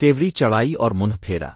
تیوری چڑھائی اور منہ پھیرا۔